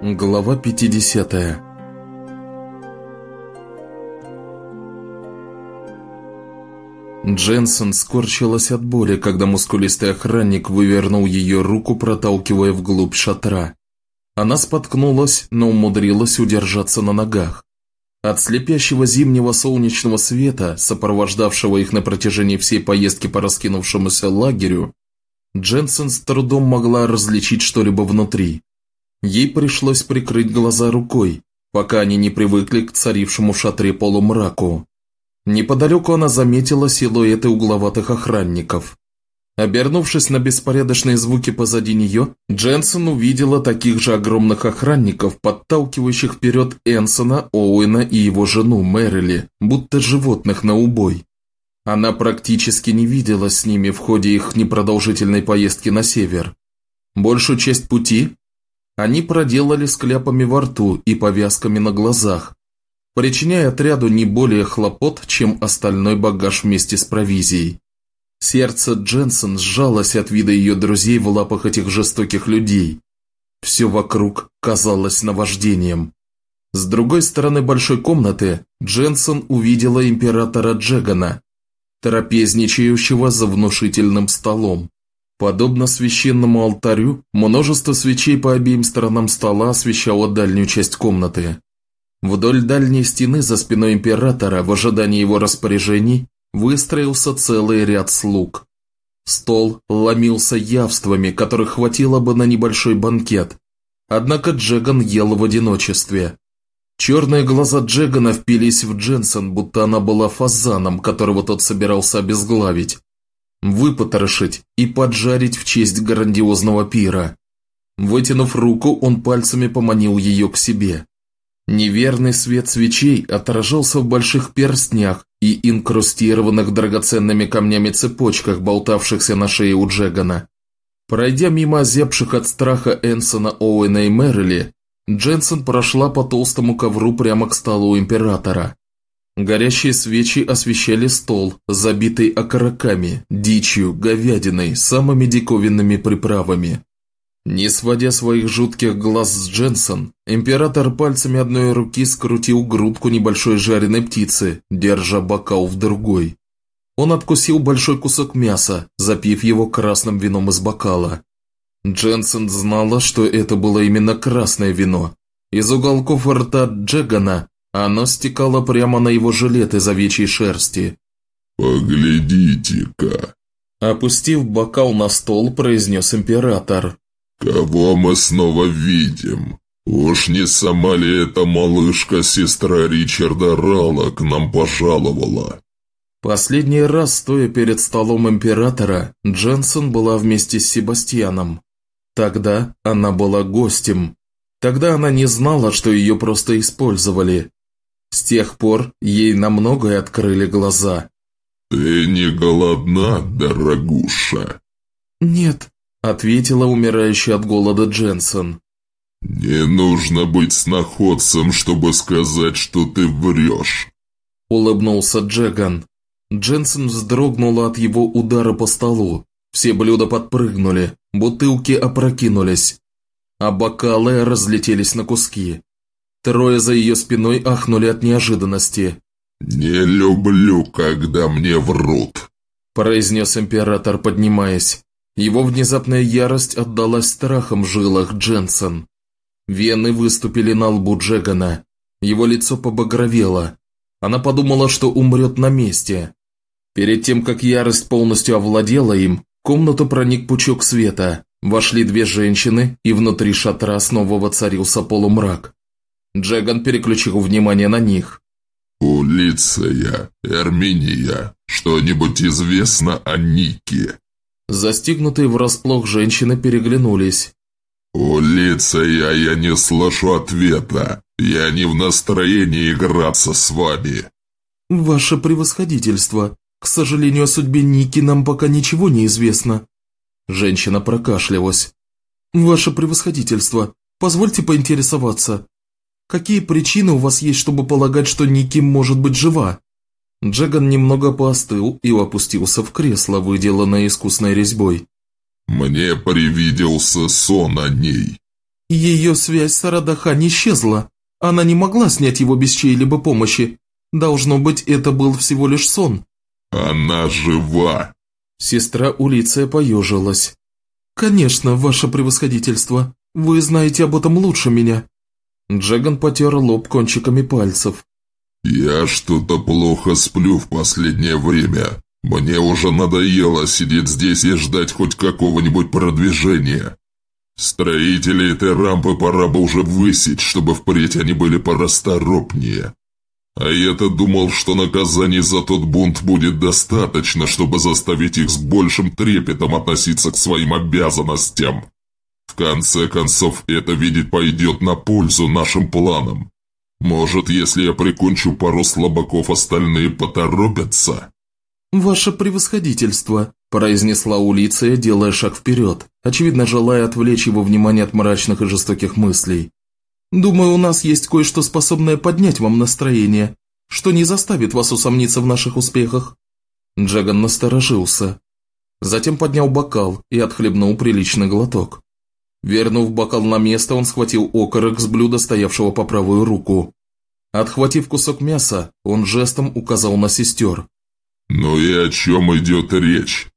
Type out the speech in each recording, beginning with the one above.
Глава 50 Дженсен скорчилась от боли, когда мускулистый охранник вывернул ее руку, проталкивая вглубь шатра. Она споткнулась, но умудрилась удержаться на ногах. От слепящего зимнего солнечного света, сопровождавшего их на протяжении всей поездки по раскинувшемуся лагерю, Дженсен с трудом могла различить что-либо внутри. Ей пришлось прикрыть глаза рукой, пока они не привыкли к царившему в шатре полумраку. Неподалеку она заметила силуэты угловатых охранников. Обернувшись на беспорядочные звуки позади нее, Дженсен увидела таких же огромных охранников, подталкивающих вперед Энсона, Оуэна и его жену Мэрили, будто животных на убой. Она практически не виделась с ними в ходе их непродолжительной поездки на север. Большую часть пути они проделали с кляпами во рту и повязками на глазах, причиняя отряду не более хлопот, чем остальной багаж вместе с провизией. Сердце Дженсен сжалось от вида ее друзей в лапах этих жестоких людей. Все вокруг казалось наваждением. С другой стороны большой комнаты Дженсен увидела императора Джегана, трапезничающего за внушительным столом. Подобно священному алтарю, множество свечей по обеим сторонам стола освещало дальнюю часть комнаты. Вдоль дальней стены за спиной императора, в ожидании его распоряжений, выстроился целый ряд слуг. Стол ломился явствами, которых хватило бы на небольшой банкет. Однако Джеган ел в одиночестве. Черные глаза Джегана впились в Дженсен, будто она была фазаном, которого тот собирался обезглавить выпотрошить и поджарить в честь грандиозного пира. Вытянув руку, он пальцами поманил ее к себе. Неверный свет свечей отражался в больших перстнях и инкрустированных драгоценными камнями цепочках, болтавшихся на шее у Джегана. Пройдя мимо озябших от страха Энсона, Оуэна и Мэрили, Дженсен прошла по толстому ковру прямо к столу Императора. Горящие свечи освещали стол, забитый окороками, дичью, говядиной, самыми диковинными приправами. Не сводя своих жутких глаз с Дженсон, император пальцами одной руки скрутил грудку небольшой жареной птицы, держа бокал в другой. Он откусил большой кусок мяса, запив его красным вином из бокала. Дженсен знала, что это было именно красное вино. Из уголков рта Джегана оно стекало прямо на его жилет из овечьей шерсти. «Поглядите-ка!» Опустив бокал на стол, произнес император. «Кого мы снова видим? Уж не сама ли эта малышка, сестра Ричарда Рала, к нам пожаловала?» Последний раз, стоя перед столом императора, Дженсен была вместе с Себастьяном. Тогда она была гостем. Тогда она не знала, что ее просто использовали. С тех пор ей на многое открыли глаза. «Ты не голодна, дорогуша?» «Нет», — ответила умирающая от голода Дженсен. «Не нужно быть сноходцем, чтобы сказать, что ты врешь», — улыбнулся Джеган. Дженсен вздрогнула от его удара по столу. Все блюда подпрыгнули, бутылки опрокинулись, а бокалы разлетелись на куски. Трое за ее спиной ахнули от неожиданности. «Не люблю, когда мне врут», – произнес император, поднимаясь. Его внезапная ярость отдалась страхом в жилах Дженсен. Вены выступили на лбу Джегана. Его лицо побагровело. Она подумала, что умрет на месте. Перед тем, как ярость полностью овладела им, в комнату проник пучок света. Вошли две женщины, и внутри шатра снова воцарился полумрак. Джеган переключил внимание на них. «Улиция, Эрминия, что-нибудь известно о Нике?» Застигнутые врасплох женщины переглянулись. «Улиция, я не слышу ответа. Я не в настроении играться с вами». «Ваше превосходительство, к сожалению, о судьбе Ники нам пока ничего не известно». Женщина прокашлялась. «Ваше превосходительство, позвольте поинтересоваться, Какие причины у вас есть, чтобы полагать, что Ники может быть жива?» Джаган немного поостыл и опустился в кресло, выделанное искусной резьбой. «Мне привиделся сон о ней». Ее связь с Арадахани исчезла. Она не могла снять его без чьей-либо помощи. Должно быть, это был всего лишь сон». «Она жива!» Сестра Улиция поежилась. «Конечно, ваше превосходительство. Вы знаете об этом лучше меня». Джаган потер лоб кончиками пальцев. «Я что-то плохо сплю в последнее время. Мне уже надоело сидеть здесь и ждать хоть какого-нибудь продвижения. Строители этой рампы пора бы уже высечь, чтобы впредь они были порасторопнее. А я-то думал, что наказаний за тот бунт будет достаточно, чтобы заставить их с большим трепетом относиться к своим обязанностям. В конце концов, это видеть пойдет на пользу нашим планам. Может, если я прикончу пару слабаков, остальные поторопятся?» «Ваше превосходительство», – произнесла Улиция, делая шаг вперед, очевидно желая отвлечь его внимание от мрачных и жестоких мыслей. «Думаю, у нас есть кое-что способное поднять вам настроение, что не заставит вас усомниться в наших успехах». Джаган насторожился. Затем поднял бокал и отхлебнул приличный глоток. Вернув бокал на место, он схватил окорок с блюда, стоявшего по правую руку. Отхватив кусок мяса, он жестом указал на сестер. «Ну и о чем идет речь?»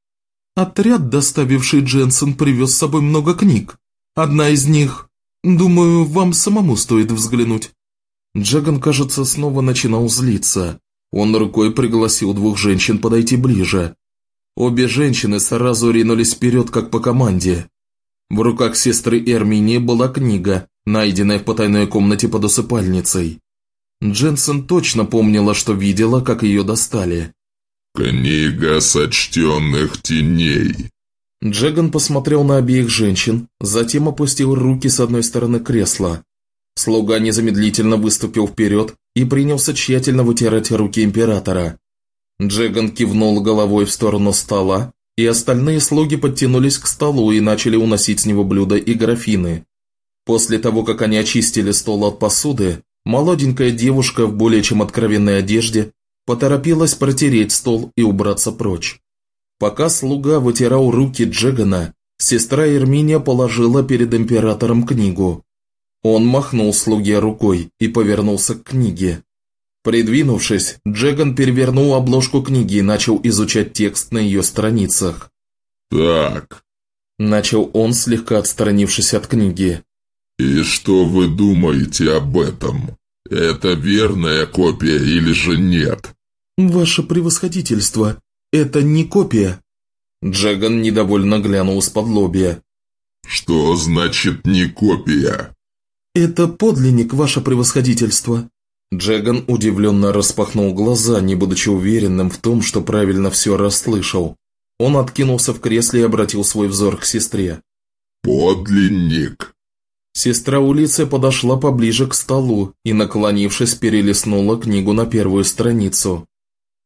Отряд, доставивший Дженсен, привез с собой много книг. Одна из них... Думаю, вам самому стоит взглянуть. Джаган, кажется, снова начинал злиться. Он рукой пригласил двух женщин подойти ближе. Обе женщины сразу ринулись вперед, как по команде. В руках сестры Эрмини была книга, найденная в потайной комнате под усыпальницей. Дженсен точно помнила, что видела, как ее достали. «Книга сочтенных теней». Джеган посмотрел на обеих женщин, затем опустил руки с одной стороны кресла. Слуга незамедлительно выступил вперед и принялся тщательно вытирать руки императора. Джеган кивнул головой в сторону стола, и остальные слуги подтянулись к столу и начали уносить с него блюда и графины. После того, как они очистили стол от посуды, молоденькая девушка в более чем откровенной одежде поторопилась протереть стол и убраться прочь. Пока слуга вытирал руки Джегана, сестра Эрминия положила перед императором книгу. Он махнул слуге рукой и повернулся к книге. Придвинувшись, Джеган перевернул обложку книги и начал изучать текст на ее страницах. «Так», – начал он, слегка отстранившись от книги. «И что вы думаете об этом?» «Это верная копия или же нет?» «Ваше превосходительство, это не копия». Джаган недовольно глянул с-под лобья. «Что значит не копия?» «Это подлинник, ваше превосходительство». Джаган удивленно распахнул глаза, не будучи уверенным в том, что правильно все расслышал. Он откинулся в кресле и обратил свой взор к сестре. «Подлинник. Сестра Улиция подошла поближе к столу и, наклонившись, перелистнула книгу на первую страницу.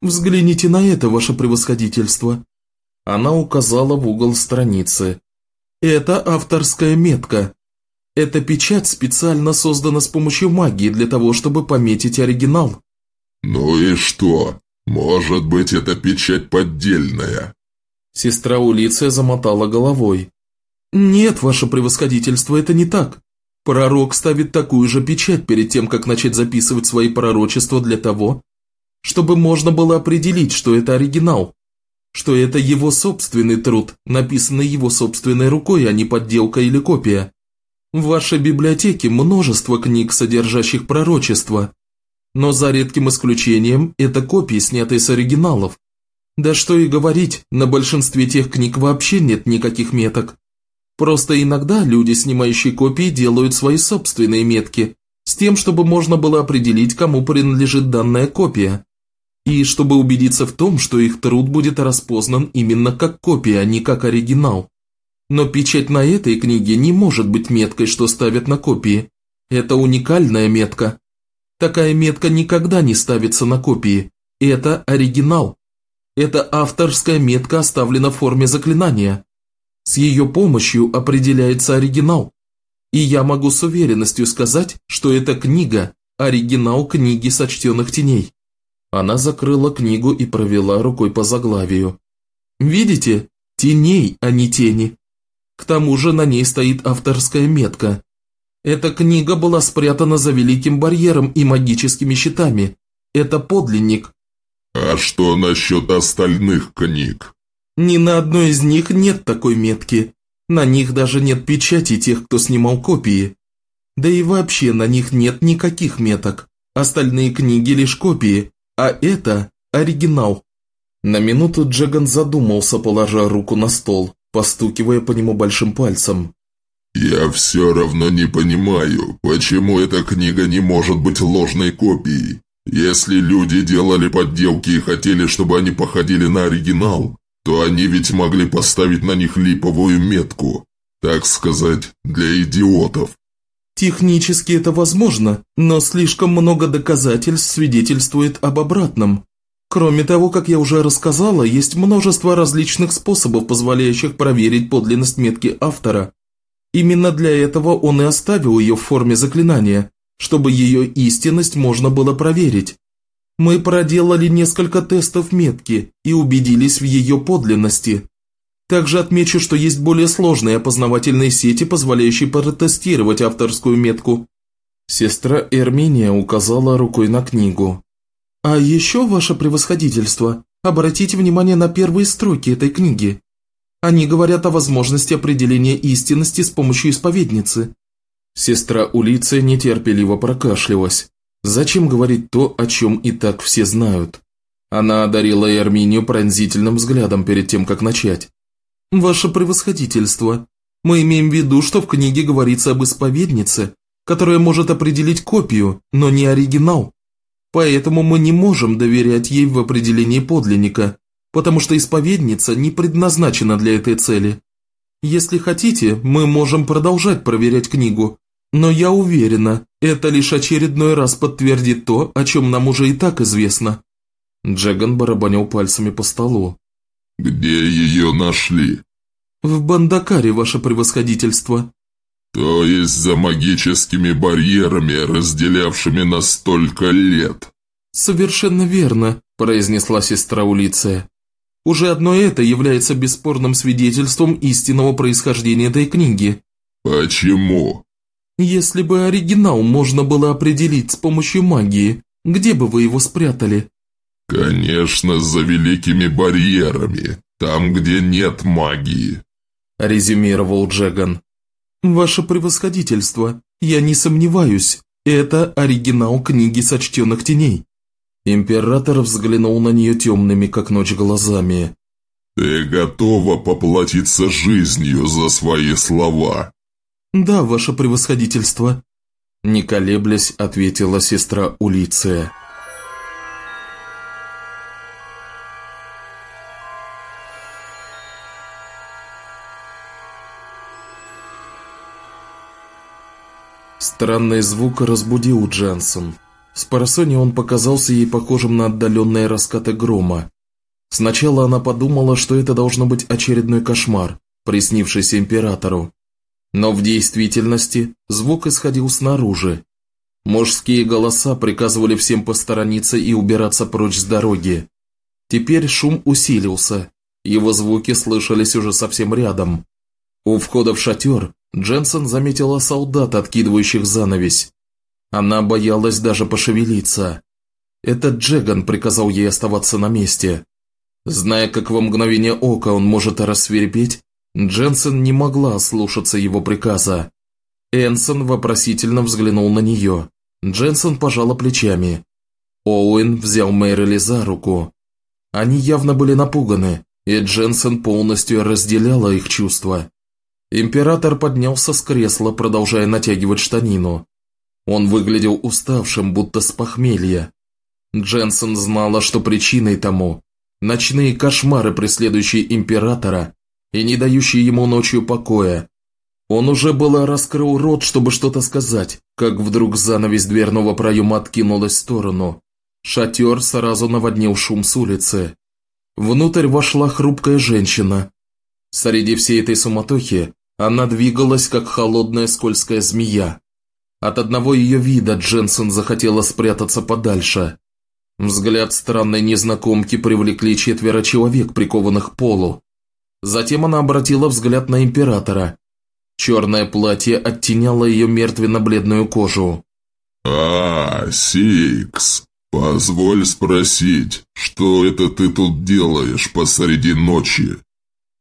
«Взгляните на это, ваше превосходительство!» Она указала в угол страницы. «Это авторская метка. Эта печать специально создана с помощью магии для того, чтобы пометить оригинал». «Ну и что? Может быть, это печать поддельная?» Сестра Улиция замотала головой. «Нет, ваше превосходительство, это не так. Пророк ставит такую же печать перед тем, как начать записывать свои пророчества для того, чтобы можно было определить, что это оригинал, что это его собственный труд, написанный его собственной рукой, а не подделка или копия. В вашей библиотеке множество книг, содержащих пророчества, но за редким исключением это копии, снятые с оригиналов. Да что и говорить, на большинстве тех книг вообще нет никаких меток. Просто иногда люди, снимающие копии, делают свои собственные метки, с тем, чтобы можно было определить, кому принадлежит данная копия. И чтобы убедиться в том, что их труд будет распознан именно как копия, а не как оригинал. Но печать на этой книге не может быть меткой, что ставят на копии. Это уникальная метка. Такая метка никогда не ставится на копии. Это оригинал. Эта авторская метка оставлена в форме заклинания. С ее помощью определяется оригинал. И я могу с уверенностью сказать, что эта книга – оригинал книги сочтенных теней. Она закрыла книгу и провела рукой по заглавию. Видите? Теней, а не тени. К тому же на ней стоит авторская метка. Эта книга была спрятана за Великим Барьером и магическими щитами. Это подлинник». «А что насчет остальных книг?» «Ни на одной из них нет такой метки. На них даже нет печати тех, кто снимал копии. Да и вообще на них нет никаких меток. Остальные книги лишь копии, а это оригинал». На минуту Джаган задумался, положа руку на стол, постукивая по нему большим пальцем. «Я все равно не понимаю, почему эта книга не может быть ложной копией. Если люди делали подделки и хотели, чтобы они походили на оригинал, то они ведь могли поставить на них липовую метку, так сказать, для идиотов». «Технически это возможно, но слишком много доказательств свидетельствует об обратном. Кроме того, как я уже рассказала, есть множество различных способов, позволяющих проверить подлинность метки автора. Именно для этого он и оставил ее в форме заклинания, чтобы ее истинность можно было проверить. Мы проделали несколько тестов метки и убедились в ее подлинности. Также отмечу, что есть более сложные опознавательные сети, позволяющие протестировать авторскую метку. Сестра Эрминия указала рукой на книгу. «А еще, ваше превосходительство, обратите внимание на первые строки этой книги. Они говорят о возможности определения истинности с помощью исповедницы». Сестра Улиция нетерпеливо прокашлялась. Зачем говорить то, о чем и так все знают? Она одарила Эрминию пронзительным взглядом перед тем, как начать. «Ваше превосходительство, мы имеем в виду, что в книге говорится об исповеднице, которая может определить копию, но не оригинал. Поэтому мы не можем доверять ей в определении подлинника, потому что исповедница не предназначена для этой цели. Если хотите, мы можем продолжать проверять книгу, но я уверена, это лишь очередной раз подтвердит то, о чем нам уже и так известно». Джаган барабанил пальцами по столу. «Где ее нашли?» «В Бандакаре, ваше превосходительство». «То есть за магическими барьерами, разделявшими нас столько лет?» «Совершенно верно», – произнесла сестра Улиция. Уже одно это является бесспорным свидетельством истинного происхождения этой книги. Почему? Если бы оригинал можно было определить с помощью магии, где бы вы его спрятали? Конечно, за великими барьерами, там, где нет магии. Резюмировал Джеган. Ваше превосходительство, я не сомневаюсь, это оригинал книги сочтенных теней. Император взглянул на нее темными, как ночь, глазами. «Ты готова поплатиться жизнью за свои слова?» «Да, ваше превосходительство», – не колеблясь, ответила сестра Улиция. Странный звук разбудил Дженсен. С парасони он показался ей похожим на отдаленные раскаты грома. Сначала она подумала, что это должно быть очередной кошмар, приснившийся императору. Но в действительности звук исходил снаружи. Мужские голоса приказывали всем посторониться и убираться прочь с дороги. Теперь шум усилился, его звуки слышались уже совсем рядом. У входа в шатер Дженсен заметила солдат, откидывающих занавесь. Она боялась даже пошевелиться. Этот Джеган приказал ей оставаться на месте. Зная, как во мгновение ока он может рассверепеть, Дженсен не могла слушаться его приказа. Энсон вопросительно взглянул на нее. Дженсен пожала плечами. Оуэн взял Мэрили за руку. Они явно были напуганы, и Дженсен полностью разделяла их чувства. Император поднялся с кресла, продолжая натягивать штанину. Он выглядел уставшим, будто с похмелья. Дженсен знала, что причиной тому – ночные кошмары, преследующие императора и не дающие ему ночью покоя. Он уже было раскрыл рот, чтобы что-то сказать, как вдруг занавес дверного проема откинулась в сторону. Шатер сразу наводнил шум с улицы. Внутрь вошла хрупкая женщина. Среди всей этой суматохи она двигалась, как холодная скользкая змея. От одного ее вида Дженсен захотела спрятаться подальше. Взгляд странной незнакомки привлекли четверо человек, прикованных к полу. Затем она обратила взгляд на императора. Черное платье оттеняло ее мертвенно-бледную кожу. «А, Сикс, позволь спросить, что это ты тут делаешь посреди ночи?»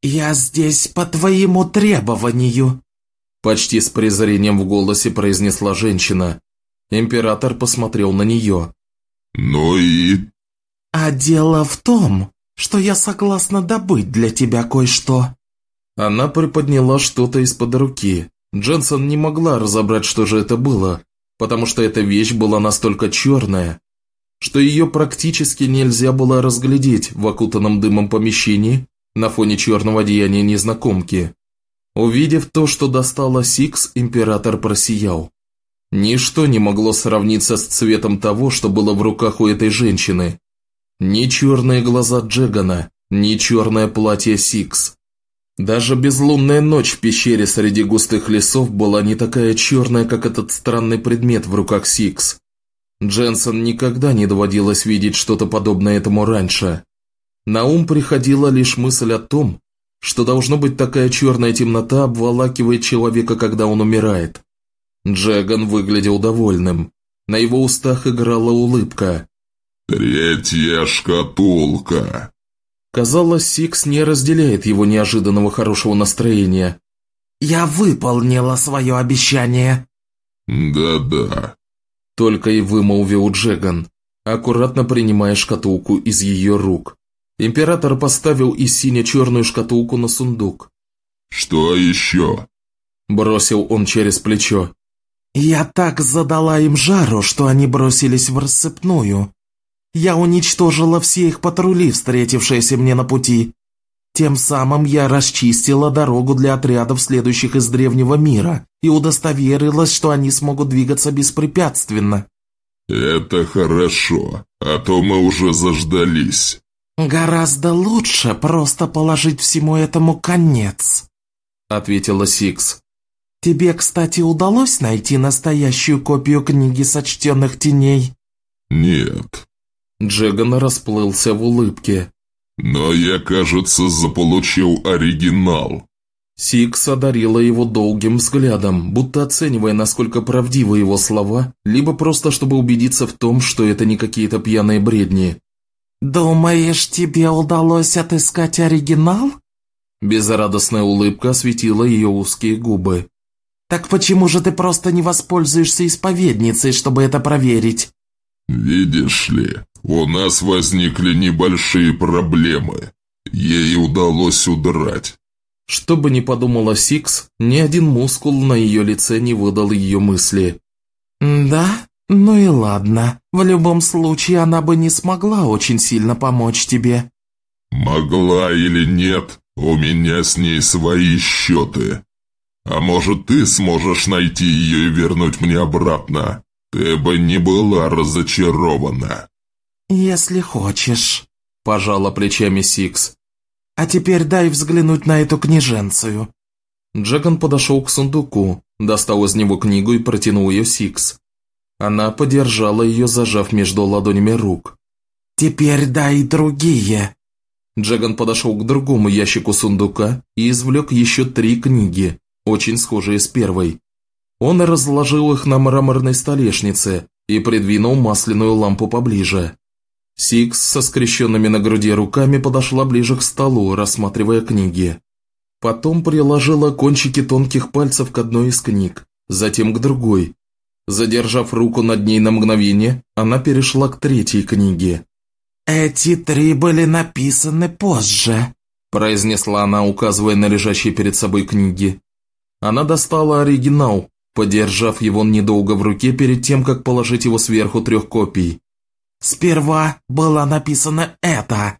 «Я здесь по твоему требованию», – почти с презрением в голосе произнесла женщина. Император посмотрел на нее. «Ну и?» «А дело в том, что я согласна добыть для тебя кое-что». Она приподняла что-то из-под руки. Дженсон не могла разобрать, что же это было, потому что эта вещь была настолько черная, что ее практически нельзя было разглядеть в окутанном дымом помещении на фоне черного одеяния незнакомки. Увидев то, что достала Сикс, император просиял. Ничто не могло сравниться с цветом того, что было в руках у этой женщины. Ни черные глаза Джегана, ни черное платье Сикс. Даже безлунная ночь в пещере среди густых лесов была не такая черная, как этот странный предмет в руках Сикс. Дженнсен никогда не доводилось видеть что-то подобное этому раньше. На ум приходила лишь мысль о том, что должно быть такая черная темнота обволакивает человека, когда он умирает. Джеган выглядел довольным. На его устах играла улыбка. «Третья шкатулка!» Казалось, Сикс не разделяет его неожиданного хорошего настроения. «Я выполнила свое обещание!» «Да-да», – только и вымолвил Джеган, аккуратно принимая шкатулку из ее рук. Император поставил и сине-черную шкатулку на сундук. «Что еще?» – бросил он через плечо. «Я так задала им жару, что они бросились в рассыпную. Я уничтожила все их патрули, встретившиеся мне на пути. Тем самым я расчистила дорогу для отрядов, следующих из древнего мира, и удостоверилась, что они смогут двигаться беспрепятственно». «Это хорошо, а то мы уже заждались». «Гораздо лучше просто положить всему этому конец», — ответила Сикс. «Тебе, кстати, удалось найти настоящую копию книги сочтенных теней?» «Нет». Джеган расплылся в улыбке. «Но я, кажется, заполучил оригинал». Сикс одарила его долгим взглядом, будто оценивая, насколько правдивы его слова, либо просто чтобы убедиться в том, что это не какие-то пьяные бредни. «Думаешь, тебе удалось отыскать оригинал?» Безрадостная улыбка осветила ее узкие губы. «Так почему же ты просто не воспользуешься исповедницей, чтобы это проверить?» «Видишь ли, у нас возникли небольшие проблемы. Ей удалось удрать». Что бы ни подумала Сикс, ни один мускул на ее лице не выдал ее мысли. «Да? Ну и ладно. В любом случае, она бы не смогла очень сильно помочь тебе». «Могла или нет, у меня с ней свои счеты. А может, ты сможешь найти ее и вернуть мне обратно? Ты бы не была разочарована». «Если хочешь», – пожала плечами Сикс. «А теперь дай взглянуть на эту княженцию». Джеган подошел к сундуку, достал из него книгу и протянул ее Сикс. Она подержала ее, зажав между ладонями рук. «Теперь дай другие». Джеган подошел к другому ящику сундука и извлек еще три книги, очень схожие с первой. Он разложил их на мраморной столешнице и придвинул масляную лампу поближе. Сикс со скрещенными на груди руками подошла ближе к столу, рассматривая книги. Потом приложила кончики тонких пальцев к одной из книг, затем к другой, Задержав руку над ней на мгновение, она перешла к третьей книге. «Эти три были написаны позже», – произнесла она, указывая на лежащие перед собой книги. Она достала оригинал, подержав его недолго в руке перед тем, как положить его сверху трех копий. «Сперва была написана это».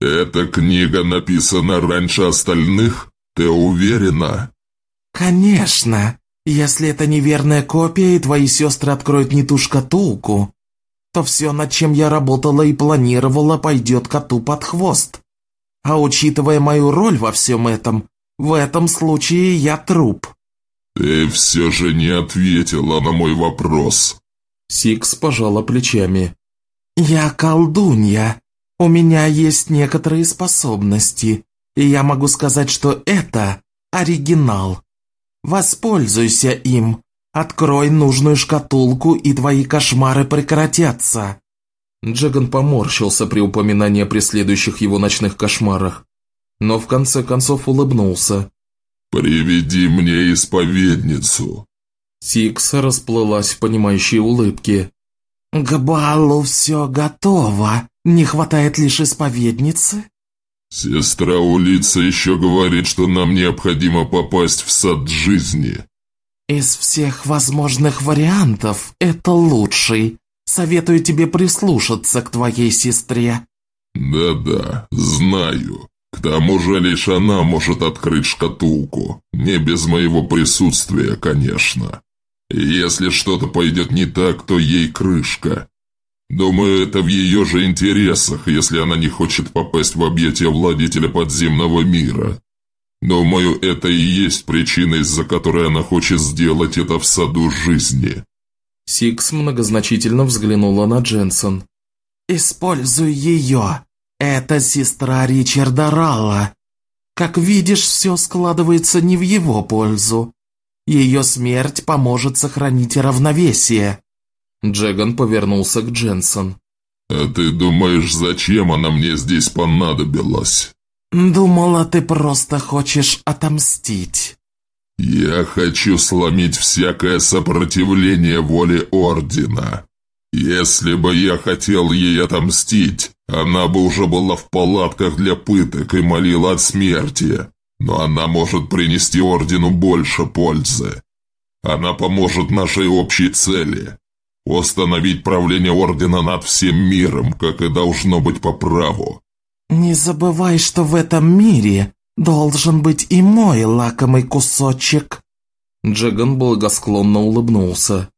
«Эта книга написана раньше остальных? Ты уверена?» «Конечно. Если это неверная копия, и твои сестры откроют не ту шкатулку, то все, над чем я работала и планировала, пойдет коту под хвост. А учитывая мою роль во всем этом, в этом случае я труп». «Ты все же не ответила на мой вопрос». Сикс пожала плечами. «Я колдунья. У меня есть некоторые способности, и я могу сказать, что это оригинал. Воспользуйся им. Открой нужную шкатулку, и твои кошмары прекратятся». Джаган поморщился при упоминании о преследующих его ночных кошмарах, но в конце концов улыбнулся. «Приведи мне исповедницу». Сикс расплылась в понимающей улыбке. «К балу все готово. Не хватает лишь исповедницы?» «Сестра Улица еще говорит, что нам необходимо попасть в сад жизни». «Из всех возможных вариантов это лучший. Советую тебе прислушаться к твоей сестре». «Да-да, знаю. К тому же лишь она может открыть шкатулку. Не без моего присутствия, конечно. И если что-то пойдет не так, то ей крышка. Думаю, это в ее же интересах, если она не хочет попасть в объятия владетеля подземного мира. Думаю, это и есть причина, из-за которой она хочет сделать это в саду жизни». Сикс многозначительно взглянула на Дженсон. «Используй ее. Это сестра Ричарда Ралла. Как видишь, все складывается не в его пользу. Ее смерть поможет сохранить равновесие». Джеган повернулся к Дженсон. «А ты думаешь, зачем она мне здесь понадобилась?» «Думала, ты просто хочешь отомстить». «Я хочу сломить всякое сопротивление воле Ордена. Если бы я хотел ей отомстить, она бы уже была в палатках для пыток и молила от смерти. Но она может принести Ордену больше пользы. Она поможет нашей общей цели – установить правление Ордена над всем миром, как и должно быть по праву». «Не забывай, что в этом мире должен быть и мой лакомый кусочек». Джаган благосклонно улыбнулся.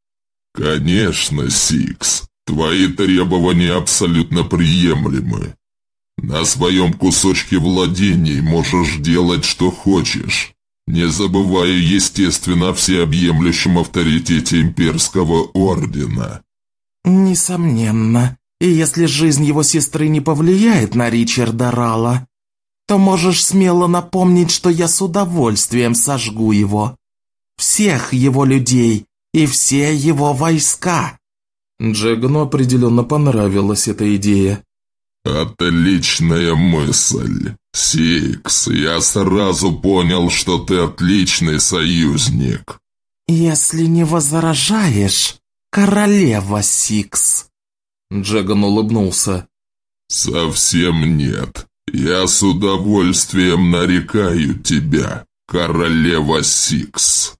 «Конечно, Сикс, твои требования абсолютно приемлемы. На своем кусочке владений можешь делать, что хочешь, не забывая, естественно, о всеобъемлющем авторитете имперского ордена». «Несомненно. И если жизнь его сестры не повлияет на Ричарда Рала, то можешь смело напомнить, что я с удовольствием сожгу его. Всех его людей и все его войска». Джегану определенно понравилась эта идея. «Отличная мысль. Сикс, я сразу понял, что ты отличный союзник». «Если не возражаешь, королева Сикс». Джеган улыбнулся. «Совсем нет. Я с удовольствием нарекаю тебя, королева Сикс».